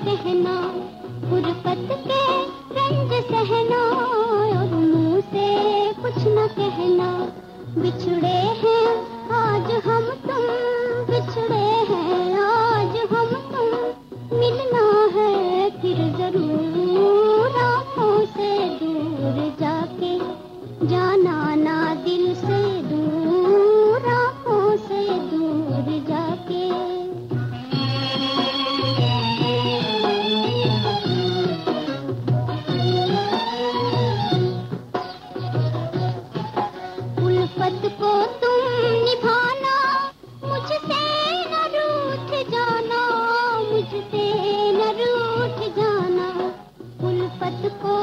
कहना फुर्सत के रंज सहना और मुँह से कुछ न कहना बिछड़े हैं उल्फत को तुम निभाना मुझसे न रूठ जाना मुझसे न रूठ जाना। उल्फत को